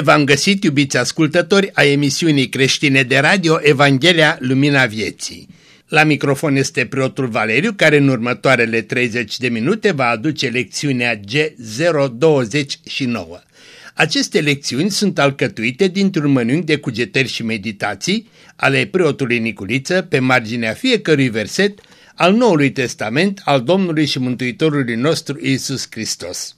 Bine v-am găsit, iubiți ascultători, a emisiunii creștine de radio Evanghelia Lumina Vieții. La microfon este preotul Valeriu, care în următoarele 30 de minute va aduce lecțiunea G029. Aceste lecțiuni sunt alcătuite dintr-un mănânc de cugetări și meditații ale preotului Niculiță pe marginea fiecărui verset al Noului Testament al Domnului și Mântuitorului nostru Isus Hristos.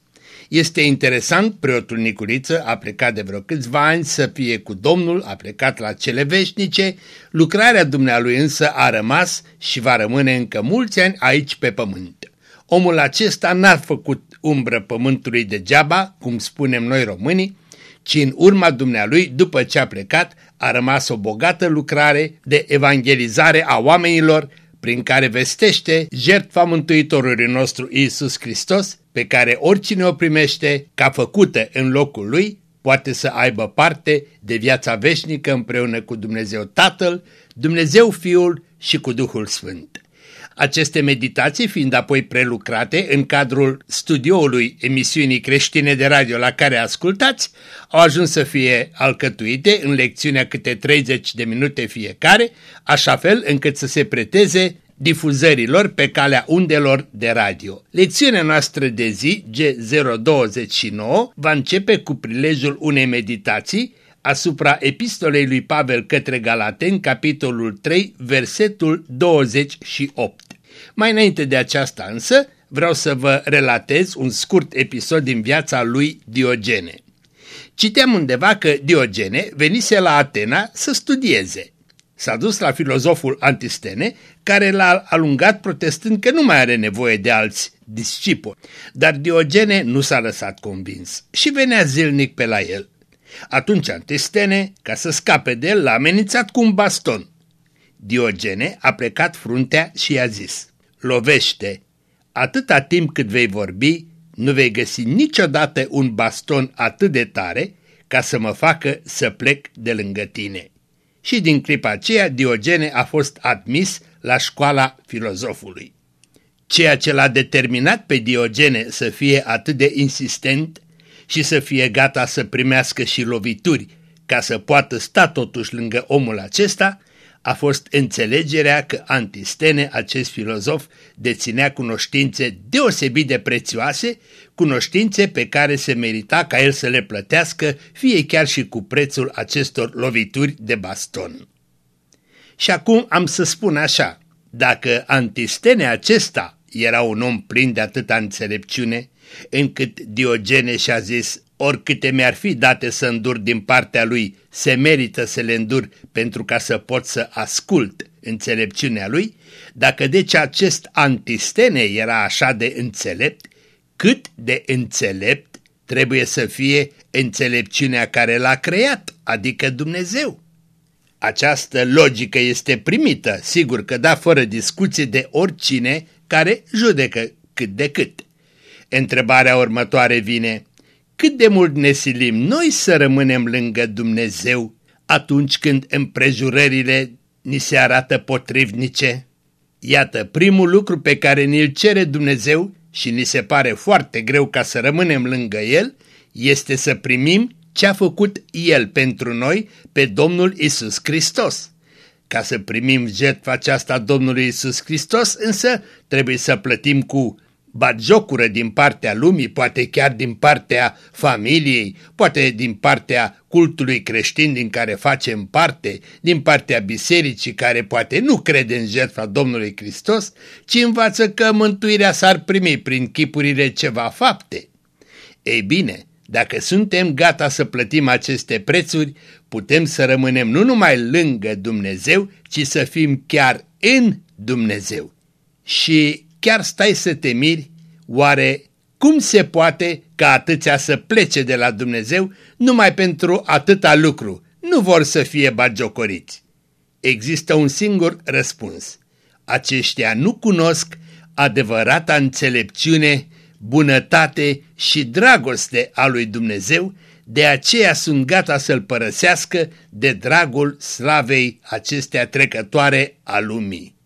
Este interesant, preotul Nicuriță a plecat de vreo câțiva ani să fie cu Domnul, a plecat la cele veșnice, lucrarea dumnealui însă a rămas și va rămâne încă mulți ani aici pe pământ. Omul acesta n-a făcut umbră pământului degeaba, cum spunem noi românii, ci în urma dumnealui, după ce a plecat, a rămas o bogată lucrare de evangelizare a oamenilor, prin care vestește jertfa Mântuitorului nostru Isus Hristos, pe care oricine o primește ca făcută în locul lui, poate să aibă parte de viața veșnică împreună cu Dumnezeu Tatăl, Dumnezeu Fiul și cu Duhul Sfânt. Aceste meditații fiind apoi prelucrate în cadrul studioului emisiunii creștine de radio la care ascultați, au ajuns să fie alcătuite în lecțiunea câte 30 de minute fiecare, așa fel încât să se preteze difuzărilor pe calea undelor de radio. Lecțiunea noastră de zi, G029, va începe cu prilejul unei meditații asupra epistolei lui Pavel către Galateni, capitolul 3, versetul 28. Mai înainte de aceasta însă, vreau să vă relatez un scurt episod din viața lui Diogene. Citeam undeva că Diogene venise la Atena să studieze. S-a dus la filozoful Antistene, care l-a alungat protestând că nu mai are nevoie de alți discipoli. Dar Diogene nu s-a lăsat convins și venea zilnic pe la el. Atunci Antistene, ca să scape de el, l-a amenințat cu un baston. Diogene a plecat fruntea și i-a zis, lovește, atâta timp cât vei vorbi, nu vei găsi niciodată un baston atât de tare ca să mă facă să plec de lângă tine. Și din clipa aceea Diogene a fost admis la școala filozofului. Ceea ce l-a determinat pe Diogene să fie atât de insistent și să fie gata să primească și lovituri ca să poată sta totuși lângă omul acesta, a fost înțelegerea că Antistene, acest filozof, deținea cunoștințe deosebit de prețioase, cunoștințe pe care se merita ca el să le plătească, fie chiar și cu prețul acestor lovituri de baston. Și acum am să spun așa, dacă Antistene acesta era un om plin de atâta înțelepciune, încât Diogene și-a zis, oricâte mi-ar fi date să îndur din partea lui, se merită să le îndur pentru ca să pot să ascult înțelepciunea lui, dacă deci acest Antistene era așa de înțelept, cât de înțelept trebuie să fie înțelepciunea care l-a creat, adică Dumnezeu. Această logică este primită, sigur că da, fără discuție de oricine care judecă cât de cât. Întrebarea următoare vine, cât de mult ne silim noi să rămânem lângă Dumnezeu atunci când împrejurările ni se arată potrivnice? Iată, primul lucru pe care ni-l cere Dumnezeu și ni se pare foarte greu ca să rămânem lângă El, este să primim ce a făcut El pentru noi pe Domnul Isus Hristos. Ca să primim jertfa aceasta Domnului Isus Hristos, însă trebuie să plătim cu batjocură din partea lumii, poate chiar din partea familiei, poate din partea cultului creștin din care facem parte, din partea bisericii care poate nu crede în jertfa Domnului Hristos, ci învață că mântuirea s-ar primi prin chipurile ceva fapte. Ei bine, dacă suntem gata să plătim aceste prețuri, putem să rămânem nu numai lângă Dumnezeu, ci să fim chiar în Dumnezeu. Și chiar stai să te miri, oare cum se poate ca atâția să plece de la Dumnezeu numai pentru atâta lucru? Nu vor să fie bagiocoriți. Există un singur răspuns. Aceștia nu cunosc adevărata înțelepciune bunătate și dragoste a lui Dumnezeu, de aceea sunt gata să-L părăsească de dragul slavei acestea trecătoare a lumii.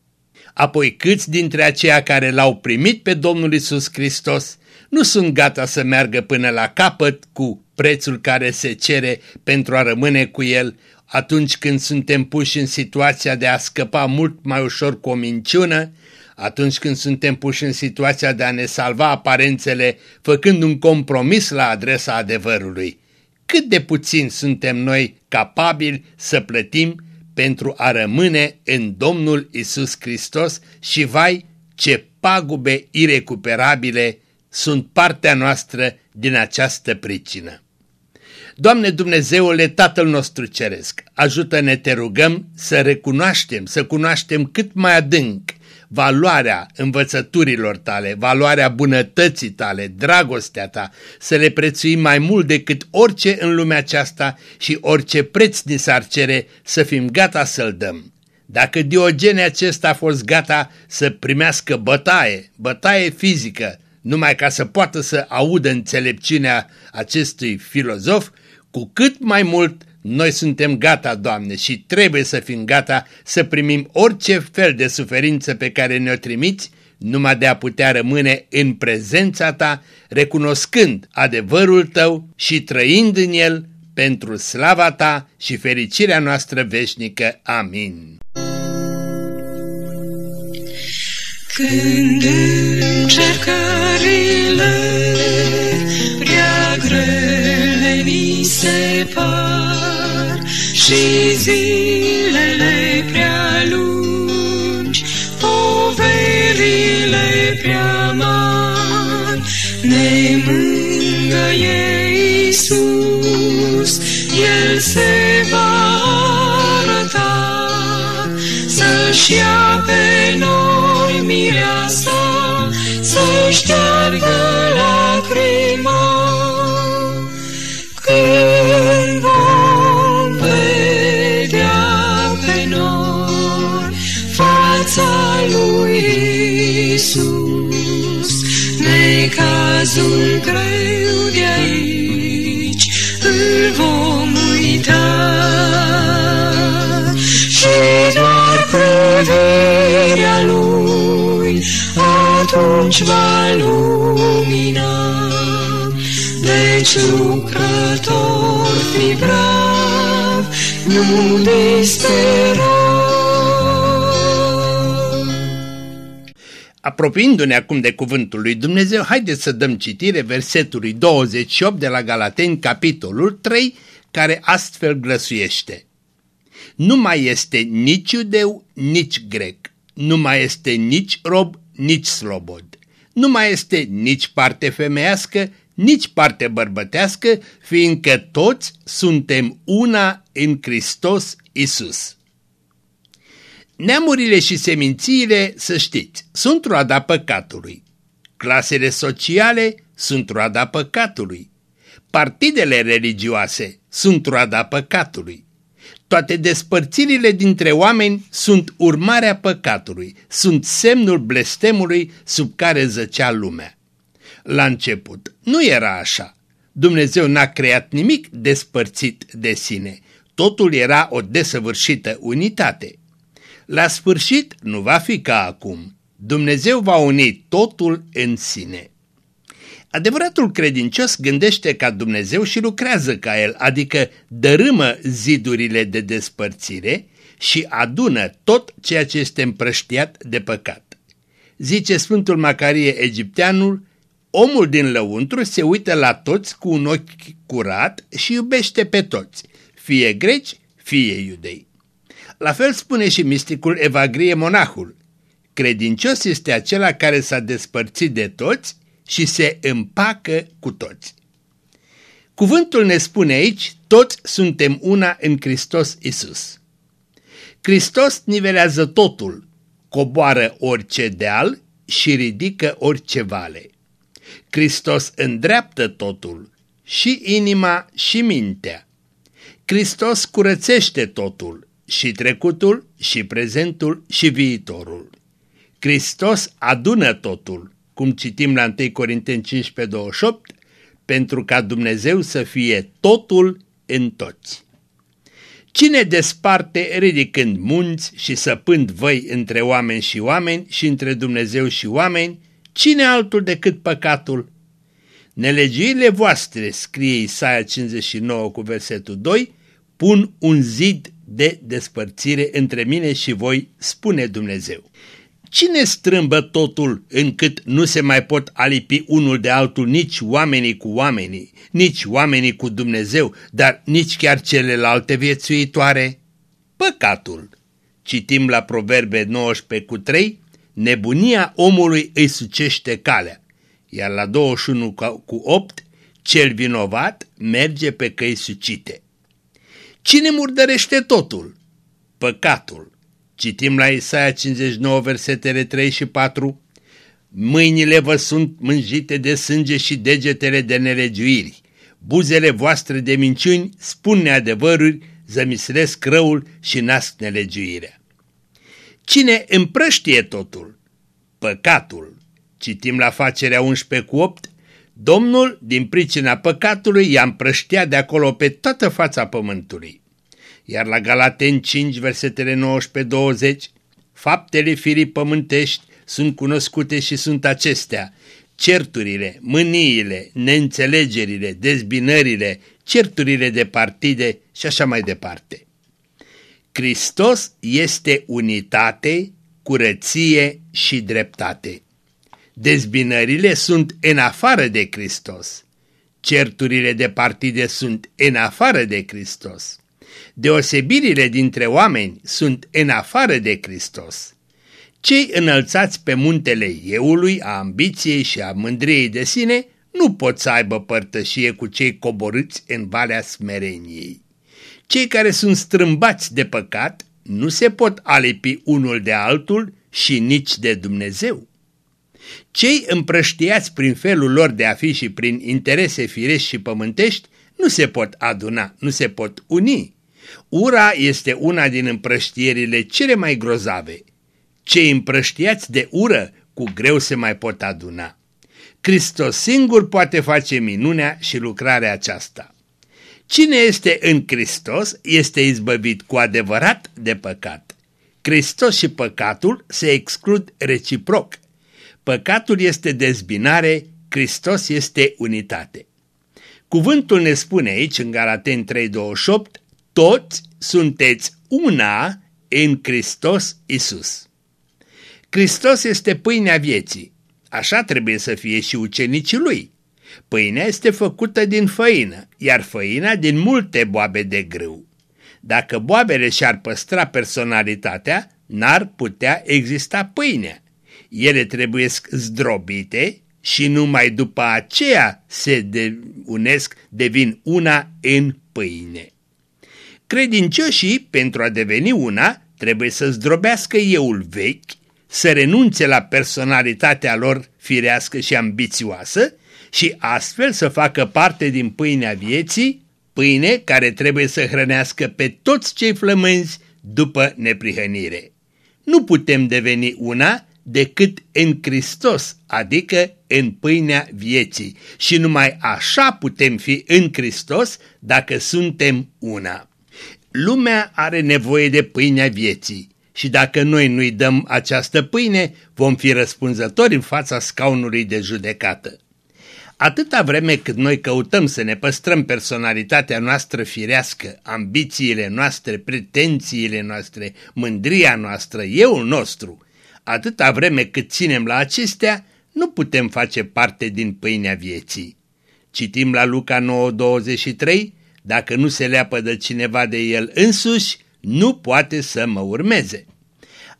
Apoi câți dintre aceia care l-au primit pe Domnul Isus Hristos nu sunt gata să meargă până la capăt cu prețul care se cere pentru a rămâne cu El atunci când suntem puși în situația de a scăpa mult mai ușor cu o minciună, atunci când suntem puși în situația de a ne salva aparențele făcând un compromis la adresa adevărului. Cât de puțin suntem noi capabili să plătim pentru a rămâne în Domnul Isus Hristos și vai ce pagube irecuperabile sunt partea noastră din această pricină. Doamne Dumnezeule, Tatăl nostru Ceresc, ajută-ne, te rugăm, să recunoaștem, să cunoaștem cât mai adânc valoarea învățăturilor tale, valoarea bunătății tale, dragostea ta, să le prețuim mai mult decât orice în lumea aceasta și orice preț ni s-ar cere să fim gata să-l dăm. Dacă Diogene acesta a fost gata să primească bătaie, bătaie fizică, numai ca să poată să audă înțelepciunea acestui filozof, cu cât mai mult noi suntem gata, Doamne, și trebuie să fim gata să primim orice fel de suferință pe care ne-o trimiți, numai de a putea rămâne în prezența Ta, recunoscând adevărul Tău și trăind în el pentru slava Ta și fericirea noastră veșnică. Amin. Când încercările prea grele mi se par și zilele prea lungi, poverile prea mari, ne mângăie Iisus, El se va arăta să-și ia pe noi mireasa, să șteargă lacrima. Necazul greu de aici îl vom uita. Și doar privirea lui atunci va lumina. Deci lucrător fi brav, nu dispera. Apropiindu-ne acum de cuvântul lui Dumnezeu, haideți să dăm citire versetului 28 de la Galateni, capitolul 3, care astfel glăsuiește. Nu mai este nici iudeu, nici grec, nu mai este nici rob, nici slobod, nu mai este nici parte femeiască, nici parte bărbătească, fiindcă toți suntem una în Hristos Isus. Neamurile și semințiile, să știți, sunt roada păcatului. Clasele sociale sunt roada păcatului. Partidele religioase sunt roada păcatului. Toate despărțirile dintre oameni sunt urmarea păcatului, sunt semnul blestemului sub care zăcea lumea. La început nu era așa. Dumnezeu n-a creat nimic despărțit de sine. Totul era o desăvârșită unitate. La sfârșit nu va fi ca acum. Dumnezeu va uni totul în sine. Adevăratul credincios gândește ca Dumnezeu și lucrează ca El, adică dărâmă zidurile de despărțire și adună tot ceea ce este împrăștiat de păcat. Zice Sfântul Macarie Egipteanul, omul din lăuntru se uită la toți cu un ochi curat și iubește pe toți, fie greci, fie iudei. La fel spune și misticul Evagrie Monahul, credincios este acela care s-a despărțit de toți și se împacă cu toți. Cuvântul ne spune aici, toți suntem una în Hristos Isus. Hristos nivelează totul, coboară orice deal și ridică orice vale. Hristos îndreaptă totul, și inima și mintea. Hristos curățește totul, și trecutul, și prezentul, și viitorul. Hristos adună totul, cum citim la 1 Corinteni 15, 28, pentru ca Dumnezeu să fie totul în toți. Cine desparte ridicând munți și săpând văi între oameni și oameni și între Dumnezeu și oameni, cine altul decât păcatul? Nelegiurile voastre, scrie Isaia 59 cu versetul 2, pun un zid de despărțire între mine și voi, spune Dumnezeu. Cine strâmbă totul încât nu se mai pot alipi unul de altul nici oamenii cu oamenii, nici oamenii cu Dumnezeu, dar nici chiar celelalte viețuitoare? Păcatul. Citim la Proverbe 19 cu 3, nebunia omului îi sucește calea, iar la 21 cu 8, cel vinovat merge pe căi sucite. Cine murdărește totul? Păcatul. Citim la Isaia 59, versetele 3 și 4. Mâinile vă sunt mânjite de sânge și degetele de nelegiuiri. Buzele voastre de minciuni spun neadevăruri, zămislesc răul și nasc nelegiuirea. Cine împrăștie totul? Păcatul. Citim la facerea 11 cu 8. Domnul, din pricina păcatului, i-a împrăștea de acolo pe toată fața pământului. Iar la Galaten 5, versetele 19-20, faptele firii pământești sunt cunoscute și sunt acestea, certurile, mâniile, neînțelegerile, dezbinările, certurile de partide și așa mai departe. Hristos este unitate, curăție și dreptate. Dezbinările sunt în afară de Hristos. Certurile de partide sunt în afară de Hristos. Deosebirile dintre oameni sunt în afară de Hristos. Cei înălțați pe muntele eului, a ambiției și a mândriei de sine, nu pot să aibă părtășie cu cei coborâți în valea smereniei. Cei care sunt strâmbați de păcat nu se pot alipi unul de altul și nici de Dumnezeu. Cei împrăștiați prin felul lor de a fi și prin interese firești și pământești nu se pot aduna, nu se pot uni. Ura este una din împrăștierile cele mai grozave. Cei împrăștiați de ură cu greu se mai pot aduna. Hristos singur poate face minunea și lucrarea aceasta. Cine este în Hristos este izbăvit cu adevărat de păcat. Hristos și păcatul se exclud reciproc. Păcatul este dezbinare, Hristos este unitate. Cuvântul ne spune aici în Galaten 3.28, toți sunteți una în Hristos Isus. Hristos este pâinea vieții, așa trebuie să fie și ucenicii lui. Pâinea este făcută din făină, iar făina din multe boabe de grâu. Dacă boabele și-ar păstra personalitatea, n-ar putea exista pâinea. Ele trebuie zdrobite și numai după aceea se de unesc, devin una în pâine. Credincioșii, pentru a deveni una, trebuie să zdrobească euul vechi, să renunțe la personalitatea lor firească și ambițioasă și astfel să facă parte din pâinea vieții, pâine care trebuie să hrănească pe toți cei flămânzi după neprihănire. Nu putem deveni una decât în Hristos, adică în pâinea vieții și numai așa putem fi în Hristos dacă suntem una. Lumea are nevoie de pâinea vieții și dacă noi nu-i dăm această pâine, vom fi răspunzători în fața scaunului de judecată. Atâta vreme cât noi căutăm să ne păstrăm personalitatea noastră firească, ambițiile noastre, pretențiile noastre, mândria noastră, euul nostru, atâta vreme cât ținem la acestea, nu putem face parte din pâinea vieții. Citim la Luca 9:23, dacă nu se leapă de cineva de el însuși, nu poate să mă urmeze.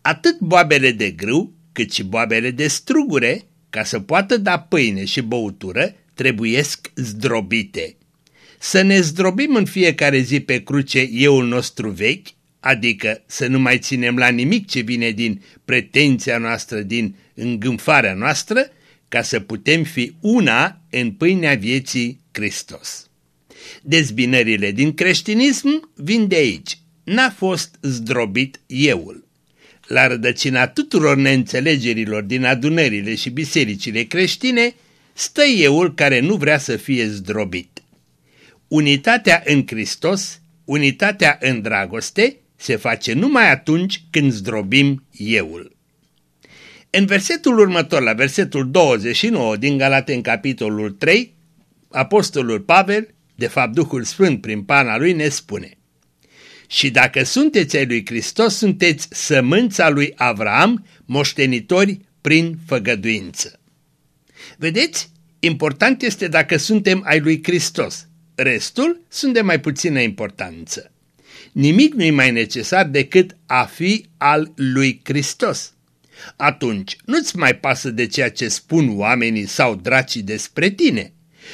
Atât boabele de grâu, cât și boabele de strugure, ca să poată da pâine și băutură, trebuiesc zdrobite. Să ne zdrobim în fiecare zi pe cruce euul nostru vechi, adică să nu mai ținem la nimic ce vine din pretenția noastră, din îngânfarea noastră, ca să putem fi una în pâinea vieții Hristos. Dezbinările din creștinism vin de aici. N-a fost zdrobit euul. La rădăcina tuturor neînțelegerilor din adunările și bisericile creștine stă euul care nu vrea să fie zdrobit. Unitatea în Hristos, unitatea în dragoste, se face numai atunci când zdrobim euul. În versetul următor, la versetul 29 din Galaten capitolul 3, apostolul Pavel, de fapt Duhul Sfânt prin pana lui, ne spune Și dacă sunteți ai lui Hristos, sunteți sămânța lui Avram, moștenitori prin făgăduință. Vedeți? Important este dacă suntem ai lui Hristos. Restul sunt de mai puțină importanță. Nimic nu e mai necesar decât a fi al lui Hristos. Atunci nu-ți mai pasă de ceea ce spun oamenii sau dracii despre tine.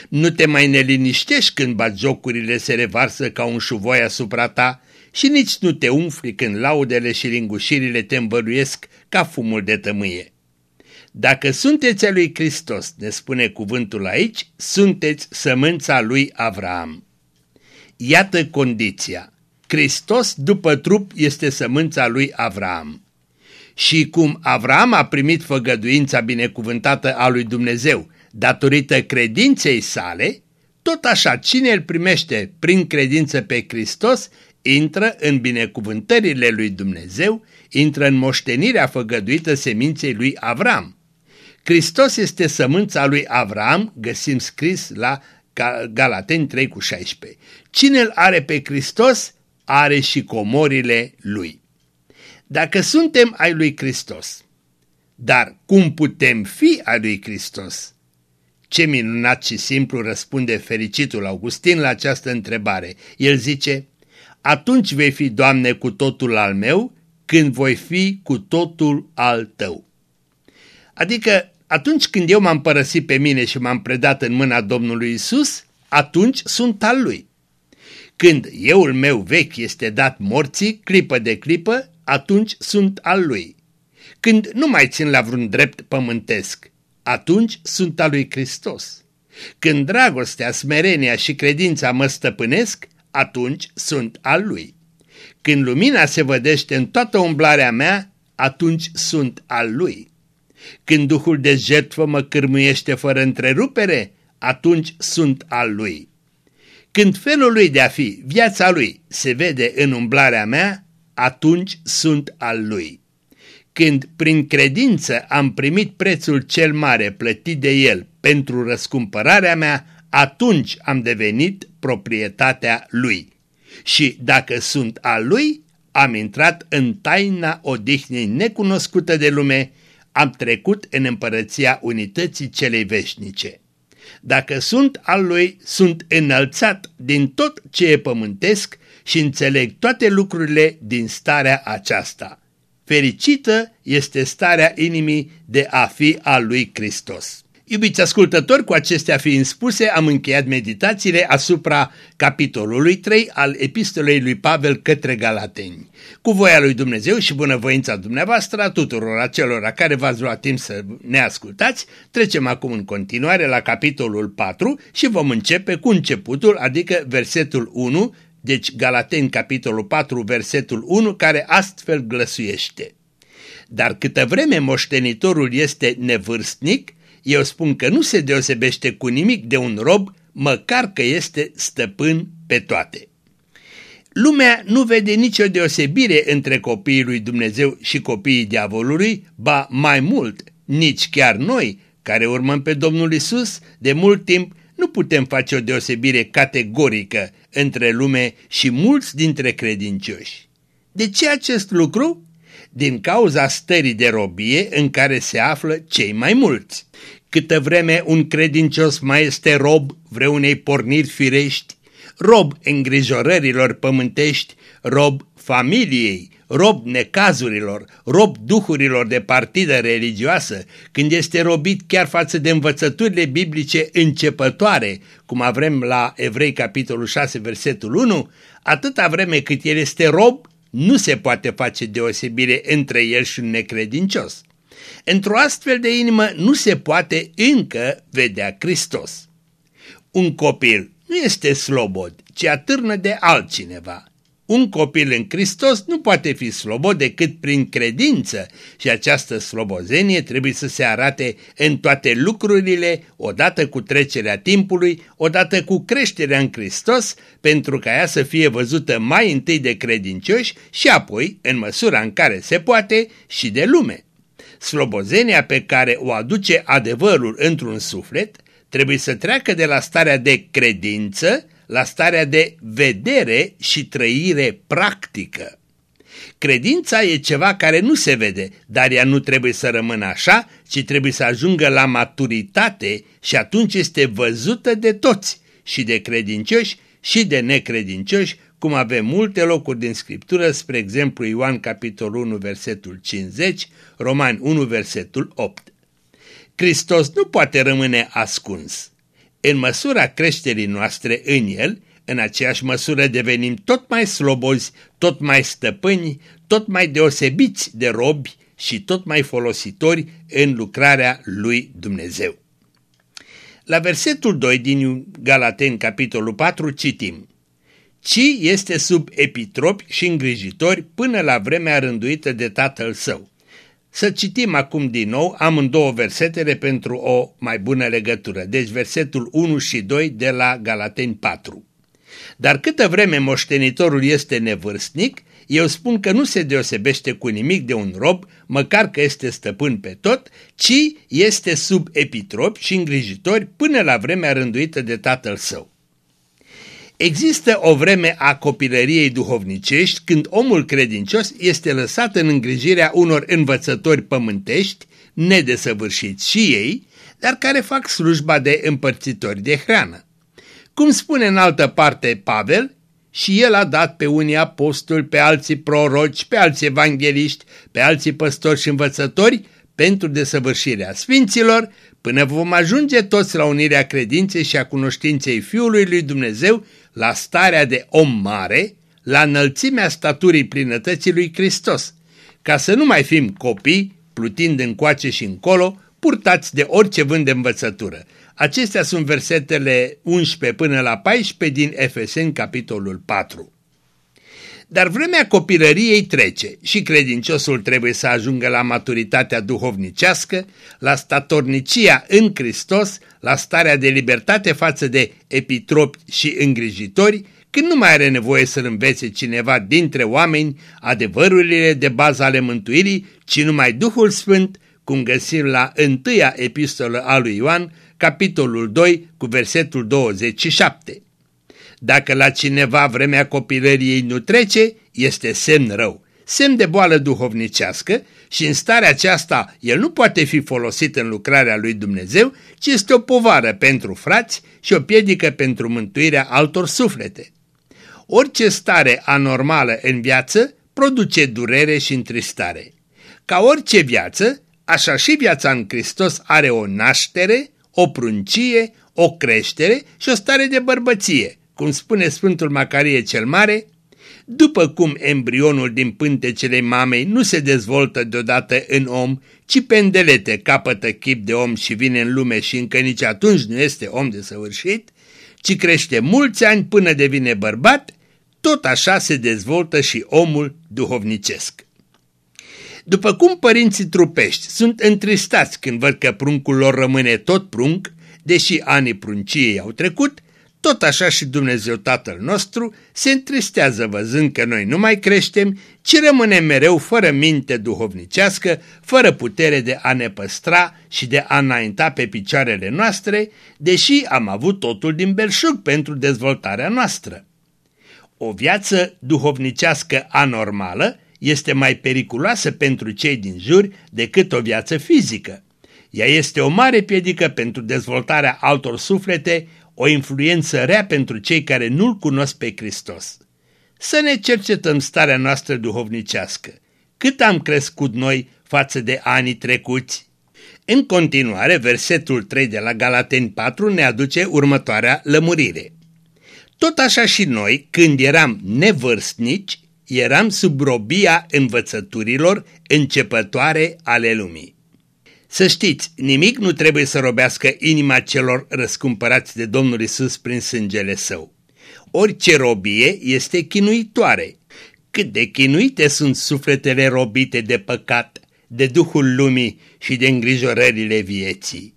Nu te mai neliniștești când jocurile se revarsă ca un șuvoi asupra ta și nici nu te umfli când laudele și lingușirile te îmbăruiesc ca fumul de tămâie. Dacă sunteți a lui Hristos, ne spune cuvântul aici, sunteți sămânța lui Avram. Iată condiția. Hristos după trup este sămânța lui Avram. Și cum Avram a primit făgăduința binecuvântată a lui Dumnezeu datorită credinței sale, tot așa cine îl primește prin credință pe Hristos intră în binecuvântările lui Dumnezeu, intră în moștenirea făgăduită seminței lui Avram. Hristos este sămânța lui Avram, găsim scris la Galateni 3 cu 16. Cine îl are pe Hristos, are și comorile lui. Dacă suntem ai lui Hristos, dar cum putem fi ai lui Hristos? Ce minunat și simplu răspunde fericitul Augustin la această întrebare. El zice, atunci vei fi, Doamne, cu totul al meu, când voi fi cu totul al tău. Adică atunci când eu m-am părăsit pe mine și m-am predat în mâna Domnului Isus, atunci sunt al Lui. Când euul meu vechi este dat morții, clipă de clipă, atunci sunt al Lui. Când nu mai țin la vreun drept pământesc, atunci sunt al Lui Hristos. Când dragostea, smerenia și credința mă stăpânesc, atunci sunt al Lui. Când lumina se vădește în toată umblarea mea, atunci sunt al Lui. Când Duhul de jertfă mă cârmuiește fără întrerupere, atunci sunt al Lui. Când felul Lui de a fi, viața Lui, se vede în umblarea mea, atunci sunt al Lui. Când prin credință am primit prețul cel mare plătit de El pentru răscumpărarea mea, atunci am devenit proprietatea Lui. Și dacă sunt al Lui, am intrat în taina odihnei necunoscută de lume, am trecut în împărăția unității celei veșnice. Dacă sunt al lui, sunt înălțat din tot ce e pământesc și înțeleg toate lucrurile din starea aceasta. Fericită este starea inimii de a fi al lui Hristos. Iubiți ascultători, cu acestea fiind spuse, am încheiat meditațiile asupra capitolului 3 al epistolei lui Pavel către Galateni. Cu voia lui Dumnezeu și bunăvoința dumneavoastră a tuturor acelora care v-ați luat timp să ne ascultați, trecem acum în continuare la capitolul 4 și vom începe cu începutul, adică versetul 1, deci Galateni capitolul 4, versetul 1, care astfel glăsuiește. Dar câtă vreme moștenitorul este nevârstnic, eu spun că nu se deosebește cu nimic de un rob, măcar că este stăpân pe toate. Lumea nu vede nicio deosebire între copiii lui Dumnezeu și copiii diavolului, ba mai mult, nici chiar noi, care urmăm pe Domnul Isus, de mult timp nu putem face o deosebire categorică între lume și mulți dintre credincioși. De ce acest lucru? Din cauza stării de robie în care se află cei mai mulți. Câtă vreme un credincios mai este rob vreunei porniri firești, rob îngrijorărilor pământești, rob familiei, rob necazurilor, rob duhurilor de partidă religioasă, când este robit chiar față de învățăturile biblice începătoare, cum avem la Evrei capitolul 6 versetul 1, atâta vreme cât el este rob, nu se poate face deosebire între el și un necredincios. Într-o astfel de inimă nu se poate încă vedea Hristos. Un copil nu este slobod, ci atârnă de altcineva. Un copil în Hristos nu poate fi slobod decât prin credință și această slobozenie trebuie să se arate în toate lucrurile, odată cu trecerea timpului, odată cu creșterea în Hristos, pentru ca ea să fie văzută mai întâi de credincioși și apoi, în măsura în care se poate, și de lume. Slobozenia pe care o aduce adevărul într-un suflet trebuie să treacă de la starea de credință la starea de vedere și trăire practică. Credința e ceva care nu se vede, dar ea nu trebuie să rămână așa, ci trebuie să ajungă la maturitate și atunci este văzută de toți, și de credincioși și de necredincioși, cum avem multe locuri din Scriptură, spre exemplu Ioan capitolul 1 versetul 50, Romani 1 versetul 8. Hristos nu poate rămâne ascuns. În măsura creșterii noastre în El, în aceeași măsură devenim tot mai slobozi, tot mai stăpâni, tot mai deosebiți de robi și tot mai folositori în lucrarea lui Dumnezeu. La versetul 2 din Galaten, capitolul 4, citim Ci este sub epitropi și îngrijitori până la vremea rânduită de tatăl său. Să citim acum din nou amândouă versetele pentru o mai bună legătură. Deci versetul 1 și 2 de la Galateni 4. Dar câtă vreme moștenitorul este nevârstnic, eu spun că nu se deosebește cu nimic de un rob, măcar că este stăpân pe tot, ci este sub epitropi și îngrijitori până la vremea rânduită de tatăl său. Există o vreme a copilăriei duhovnicești când omul credincios este lăsat în îngrijirea unor învățători pământești, nedesăvârșiți și ei, dar care fac slujba de împărțitori de hrană. Cum spune în altă parte Pavel, și el a dat pe unii apostoli, pe alții proroci, pe alții evangeliști, pe alții păstori și învățători, pentru desăvârșirea sfinților, până vom ajunge toți la unirea credinței și a cunoștinței Fiului lui Dumnezeu, la starea de om mare, la înălțimea staturii plinătății lui Hristos, ca să nu mai fim copii, plutind încoace și încolo, purtați de orice vânt de învățătură. Acestea sunt versetele 11 până la 14 din Efeseni, capitolul 4. Dar vremea copilăriei trece și credinciosul trebuie să ajungă la maturitatea duhovnicească, la statornicia în Hristos, la starea de libertate față de epitropi și îngrijitori, când nu mai are nevoie să învețe cineva dintre oameni adevărurile de bază ale mântuirii, ci numai Duhul Sfânt, cum găsim la întâia epistolă a lui Ioan, capitolul 2, cu versetul 27. Dacă la cineva vremea copilăriei nu trece, este semn rău, semn de boală duhovnicească și în starea aceasta el nu poate fi folosit în lucrarea lui Dumnezeu, ci este o povară pentru frați și o piedică pentru mântuirea altor suflete. Orice stare anormală în viață produce durere și întristare. Ca orice viață, așa și viața în Hristos are o naștere, o pruncie, o creștere și o stare de bărbăție, cum spune Sfântul Macarie cel Mare, după cum embrionul din pântecele mamei nu se dezvoltă deodată în om, ci pendelete capătă chip de om și vine în lume și încă nici atunci nu este om de săvârșit, ci crește mulți ani până devine bărbat, tot așa se dezvoltă și omul duhovnicesc. După cum părinții trupești sunt întristați când văd că pruncul lor rămâne tot prunc, deși anii prunciei au trecut, tot așa și Dumnezeu Tatăl nostru se întristează văzând că noi nu mai creștem, ci rămânem mereu fără minte duhovnicească, fără putere de a ne păstra și de a înainta pe picioarele noastre, deși am avut totul din belșug pentru dezvoltarea noastră. O viață duhovnicească anormală este mai periculoasă pentru cei din jur decât o viață fizică. Ea este o mare piedică pentru dezvoltarea altor suflete, o influență rea pentru cei care nu-L cunosc pe Hristos. Să ne cercetăm starea noastră duhovnicească. Cât am crescut noi față de anii trecuți? În continuare, versetul 3 de la Galateni 4 ne aduce următoarea lămurire. Tot așa și noi, când eram nevârstnici, eram sub robia învățăturilor începătoare ale lumii. Să știți, nimic nu trebuie să robească inima celor răscumpărați de Domnul Isus prin sângele său. Orice robie este chinuitoare. Cât de chinuite sunt sufletele robite de păcat, de duhul lumii și de îngrijorările vieții.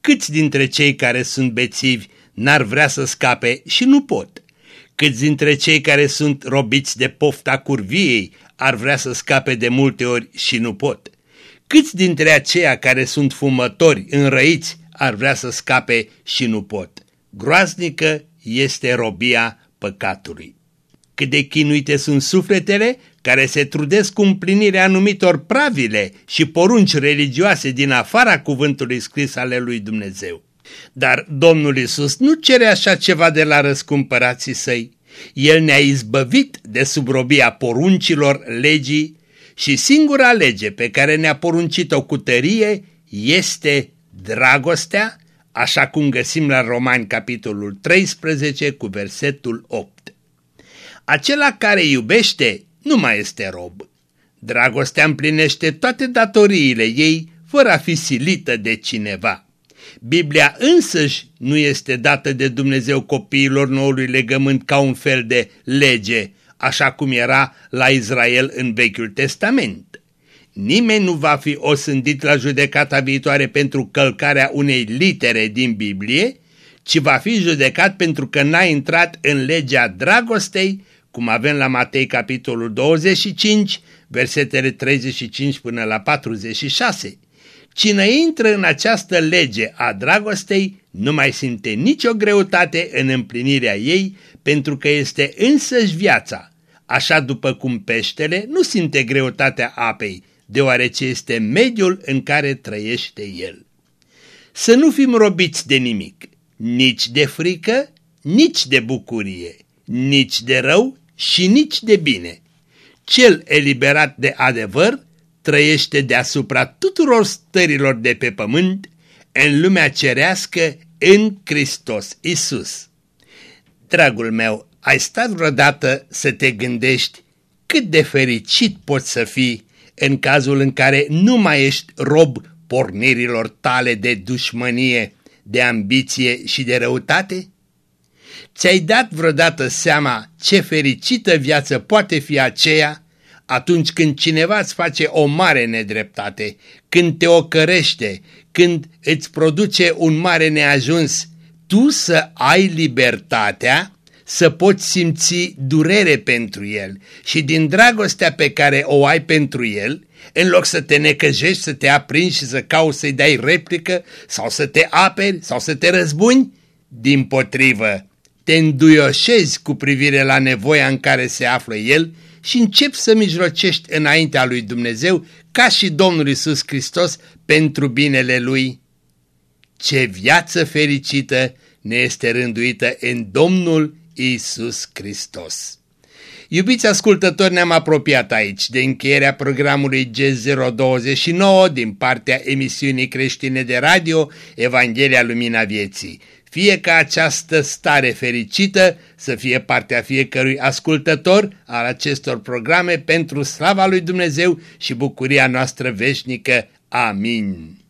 Câți dintre cei care sunt bețivi n-ar vrea să scape și nu pot? Câți dintre cei care sunt robiți de pofta curviei ar vrea să scape de multe ori și nu pot? Câți dintre aceia care sunt fumători, înrăiți, ar vrea să scape și nu pot. Groaznică este robia păcatului. Cât de chinuite sunt sufletele care se trudesc cu împlinirea anumitor pravile și porunci religioase din afara cuvântului scris ale lui Dumnezeu. Dar Domnul Isus nu cere așa ceva de la răscumpărații săi. El ne-a izbăvit de subrobia poruncilor legii și singura lege pe care ne-a poruncit-o cu tărie este dragostea, așa cum găsim la Romani capitolul 13 cu versetul 8. Acela care iubește nu mai este rob. Dragostea împlinește toate datoriile ei fără a fi silită de cineva. Biblia însăși nu este dată de Dumnezeu copiilor noului legământ ca un fel de lege, așa cum era la Israel în Vechiul Testament. Nimeni nu va fi osândit la judecata viitoare pentru călcarea unei litere din Biblie, ci va fi judecat pentru că n-a intrat în legea dragostei, cum avem la Matei capitolul 25, versetele 35 până la 46. Cine intră în această lege a dragostei nu mai simte nicio greutate în împlinirea ei pentru că este însăși viața, așa după cum peștele nu simte greutatea apei, deoarece este mediul în care trăiește el. Să nu fim robiți de nimic, nici de frică, nici de bucurie, nici de rău și nici de bine. Cel eliberat de adevăr trăiește deasupra tuturor stărilor de pe pământ în lumea cerească în Hristos Isus. Dragul meu, ai stat vreodată să te gândești cât de fericit poți să fii în cazul în care nu mai ești rob pornirilor tale de dușmănie, de ambiție și de răutate? Ți-ai dat vreodată seama ce fericită viață poate fi aceea atunci când cineva îți face o mare nedreptate, când te ocărește, când îți produce un mare neajuns, tu să ai libertatea să poți simți durere pentru el și din dragostea pe care o ai pentru el, în loc să te necăjești, să te aprinzi și să cauți să-i dai replică sau să te aperi sau să te răzbuni, din potrivă, te înduioșezi cu privire la nevoia în care se află el și începi să mijlocești înaintea lui Dumnezeu ca și Domnul Isus Hristos pentru binele lui. Ce viață fericită ne este rânduită în Domnul Isus Hristos! Iubiți ascultători, ne-am apropiat aici de încheierea programului G029 din partea emisiunii creștine de radio Evanghelia Lumina Vieții. Fie ca această stare fericită să fie partea fiecărui ascultător al acestor programe pentru slava lui Dumnezeu și bucuria noastră veșnică. Amin.